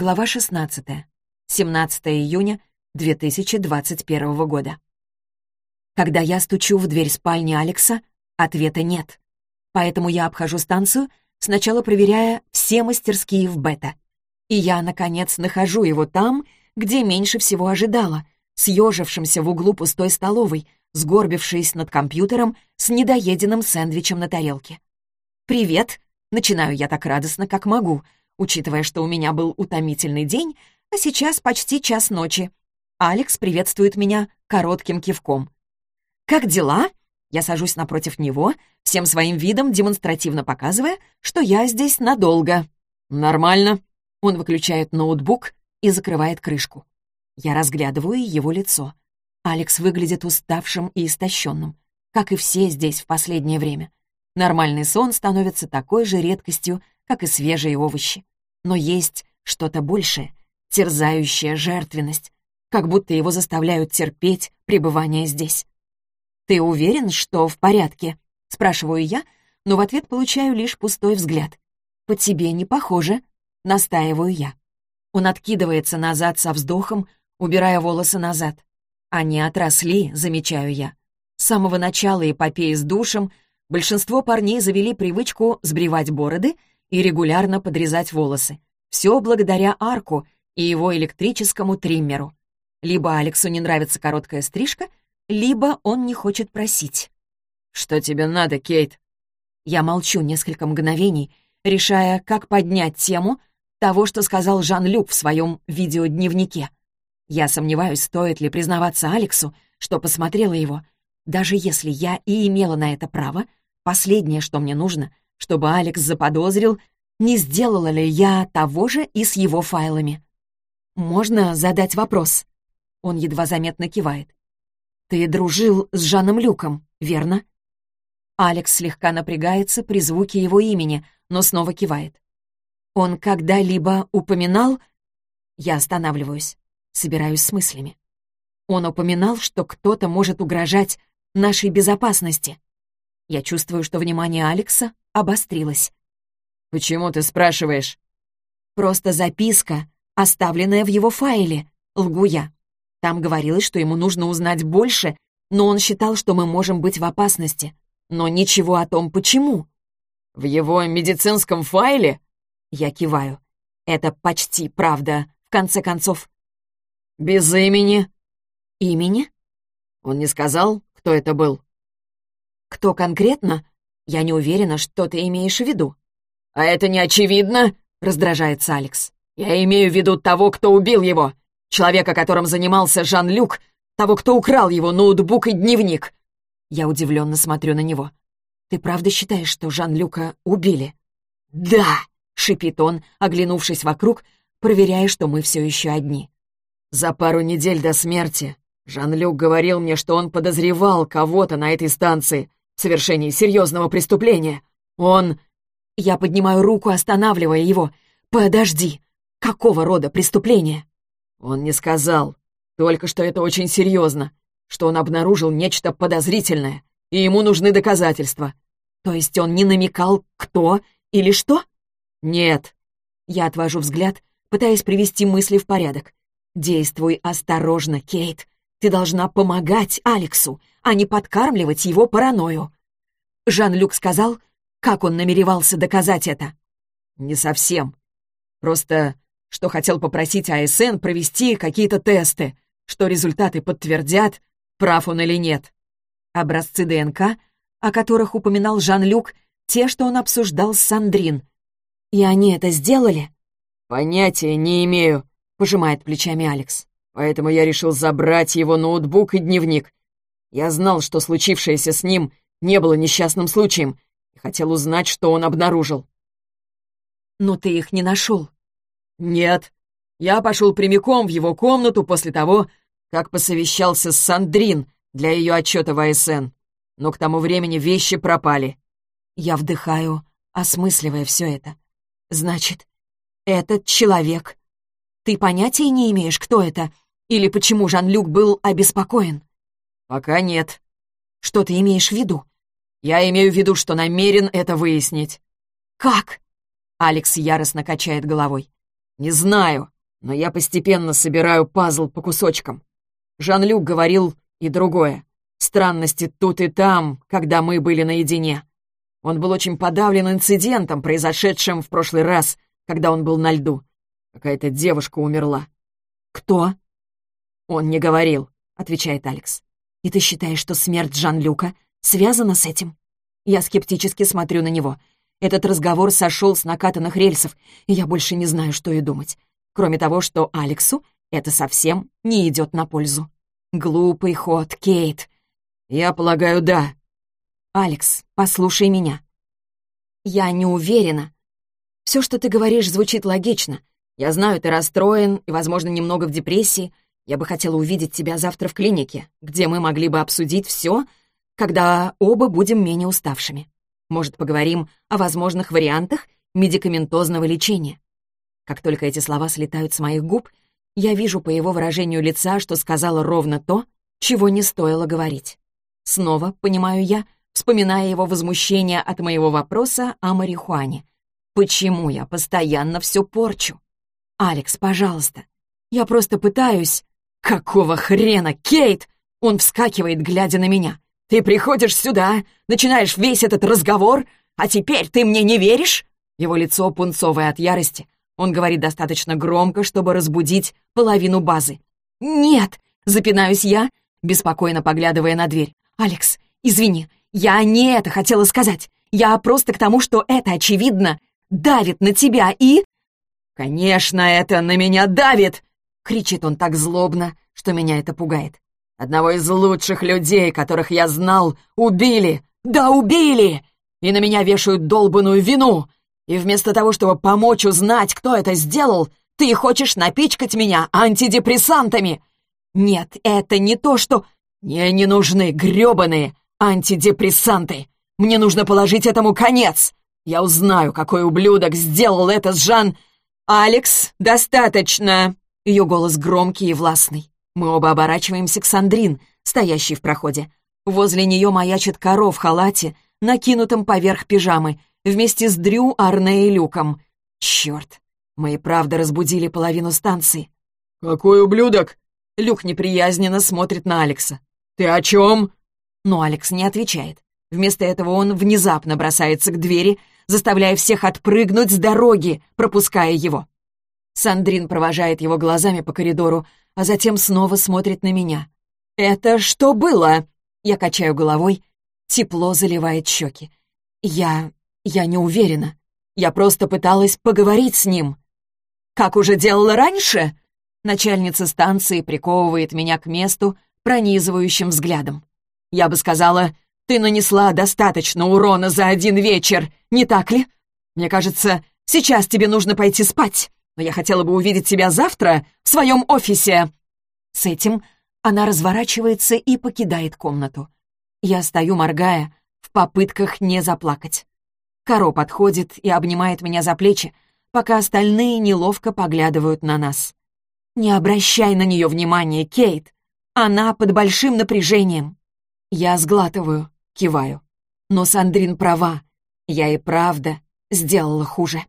Глава 16. 17 июня 2021 года. Когда я стучу в дверь спальни Алекса, ответа нет. Поэтому я обхожу станцию, сначала проверяя все мастерские в бета. И я, наконец, нахожу его там, где меньше всего ожидала, съежившимся в углу пустой столовой, сгорбившись над компьютером с недоеденным сэндвичем на тарелке. «Привет!» — начинаю я так радостно, как могу — учитывая, что у меня был утомительный день, а сейчас почти час ночи. Алекс приветствует меня коротким кивком. «Как дела?» Я сажусь напротив него, всем своим видом демонстративно показывая, что я здесь надолго. «Нормально». Он выключает ноутбук и закрывает крышку. Я разглядываю его лицо. Алекс выглядит уставшим и истощенным, как и все здесь в последнее время. Нормальный сон становится такой же редкостью, как и свежие овощи. Но есть что-то большее, терзающая жертвенность, как будто его заставляют терпеть пребывание здесь. «Ты уверен, что в порядке?» — спрашиваю я, но в ответ получаю лишь пустой взгляд. «По тебе не похоже», — настаиваю я. Он откидывается назад со вздохом, убирая волосы назад. Они отросли, замечаю я. С самого начала эпопеи с душем большинство парней завели привычку сбривать бороды — и регулярно подрезать волосы. Все благодаря арку и его электрическому триммеру. Либо Алексу не нравится короткая стрижка, либо он не хочет просить. «Что тебе надо, Кейт?» Я молчу несколько мгновений, решая, как поднять тему того, что сказал Жан-Люк в своем видеодневнике. Я сомневаюсь, стоит ли признаваться Алексу, что посмотрела его. Даже если я и имела на это право, последнее, что мне нужно, чтобы Алекс заподозрил, не сделала ли я того же и с его файлами. «Можно задать вопрос?» Он едва заметно кивает. «Ты дружил с Жаном Люком, верно?» Алекс слегка напрягается при звуке его имени, но снова кивает. «Он когда-либо упоминал...» Я останавливаюсь, собираюсь с мыслями. Он упоминал, что кто-то может угрожать нашей безопасности. Я чувствую, что внимание Алекса обострилось. «Почему ты спрашиваешь?» «Просто записка, оставленная в его файле», — лгу я. Там говорилось, что ему нужно узнать больше, но он считал, что мы можем быть в опасности. Но ничего о том, почему. «В его медицинском файле?» Я киваю. «Это почти правда, в конце концов». «Без имени?» «Имени?» Он не сказал, кто это был. «Кто конкретно? Я не уверена, что ты имеешь в виду». «А это не очевидно?» — раздражается Алекс. «Я имею в виду того, кто убил его. Человека, которым занимался Жан-Люк, того, кто украл его ноутбук и дневник». Я удивленно смотрю на него. «Ты правда считаешь, что Жан-Люка убили?» «Да!» — шипит он, оглянувшись вокруг, проверяя, что мы все еще одни. «За пару недель до смерти Жан-Люк говорил мне, что он подозревал кого-то на этой станции совершении серьезного преступления. Он...» Я поднимаю руку, останавливая его. «Подожди! Какого рода преступление?» Он не сказал. Только что это очень серьезно. Что он обнаружил нечто подозрительное, и ему нужны доказательства. То есть он не намекал, кто или что? Нет. Я отвожу взгляд, пытаясь привести мысли в порядок. Действуй осторожно, Кейт. Ты должна помогать Алексу, а не подкармливать его паранойю. Жан-Люк сказал, как он намеревался доказать это? Не совсем. Просто, что хотел попросить АСН провести какие-то тесты, что результаты подтвердят, прав он или нет. Образцы ДНК, о которых упоминал Жан-Люк, те, что он обсуждал с Сандрин. И они это сделали? Понятия не имею, пожимает плечами Алекс. Поэтому я решил забрать его ноутбук и дневник. Я знал, что случившееся с ним не было несчастным случаем, Хотел узнать, что он обнаружил. «Но ты их не нашел?» «Нет. Я пошел прямиком в его комнату после того, как посовещался с Сандрин для ее отчета в АСН. Но к тому времени вещи пропали». Я вдыхаю, осмысливая все это. «Значит, этот человек. Ты понятия не имеешь, кто это? Или почему Жан-Люк был обеспокоен?» «Пока нет». «Что ты имеешь в виду? Я имею в виду, что намерен это выяснить». «Как?» Алекс яростно качает головой. «Не знаю, но я постепенно собираю пазл по кусочкам. Жан-Люк говорил и другое. Странности тут и там, когда мы были наедине. Он был очень подавлен инцидентом, произошедшим в прошлый раз, когда он был на льду. Какая-то девушка умерла. «Кто?» «Он не говорил», — отвечает Алекс. «И ты считаешь, что смерть Жан-Люка связана с этим?» Я скептически смотрю на него. Этот разговор сошел с накатанных рельсов, и я больше не знаю, что и думать. Кроме того, что Алексу это совсем не идет на пользу. Глупый ход, Кейт. Я полагаю, да. Алекс, послушай меня. Я не уверена. Все, что ты говоришь, звучит логично. Я знаю, ты расстроен и, возможно, немного в депрессии. Я бы хотела увидеть тебя завтра в клинике, где мы могли бы обсудить все, когда оба будем менее уставшими. Может, поговорим о возможных вариантах медикаментозного лечения. Как только эти слова слетают с моих губ, я вижу по его выражению лица, что сказала ровно то, чего не стоило говорить. Снова, понимаю я, вспоминая его возмущение от моего вопроса о марихуане. Почему я постоянно все порчу? «Алекс, пожалуйста. Я просто пытаюсь...» «Какого хрена, Кейт?» Он вскакивает, глядя на меня. «Ты приходишь сюда, начинаешь весь этот разговор, а теперь ты мне не веришь?» Его лицо пунцовое от ярости, он говорит достаточно громко, чтобы разбудить половину базы. «Нет!» — запинаюсь я, беспокойно поглядывая на дверь. «Алекс, извини, я не это хотела сказать. Я просто к тому, что это, очевидно, давит на тебя и...» «Конечно, это на меня давит!» — кричит он так злобно, что меня это пугает. «Одного из лучших людей, которых я знал, убили! Да, убили! И на меня вешают долбанную вину! И вместо того, чтобы помочь узнать, кто это сделал, ты хочешь напичкать меня антидепрессантами. Нет, это не то, что... Мне не нужны грёбаные антидепрессанты. Мне нужно положить этому конец. Я узнаю, какой ублюдок сделал это с Жан... «Алекс, достаточно!» Ее голос громкий и властный. Мы оба оборачиваемся к Сандрин, стоящей в проходе. Возле нее маячит коров в халате, накинутом поверх пижамы, вместе с Дрю, Арне и Люком. Черт, мы и правда разбудили половину станции. «Какой ублюдок!» Люк неприязненно смотрит на Алекса. «Ты о чем?» Но Алекс не отвечает. Вместо этого он внезапно бросается к двери, заставляя всех отпрыгнуть с дороги, пропуская его. Сандрин провожает его глазами по коридору, а затем снова смотрит на меня. «Это что было?» Я качаю головой, тепло заливает щеки. «Я... Я не уверена. Я просто пыталась поговорить с ним. Как уже делала раньше? Начальница станции приковывает меня к месту пронизывающим взглядом. Я бы сказала, ты нанесла достаточно урона за один вечер, не так ли? Мне кажется, сейчас тебе нужно пойти спать, но я хотела бы увидеть тебя завтра в своем офисе. С этим она разворачивается и покидает комнату. Я стою, моргая, в попытках не заплакать. Каро подходит и обнимает меня за плечи, пока остальные неловко поглядывают на нас. «Не обращай на нее внимания, Кейт. Она под большим напряжением». Я сглатываю, киваю. Но Сандрин права. Я и правда сделала хуже.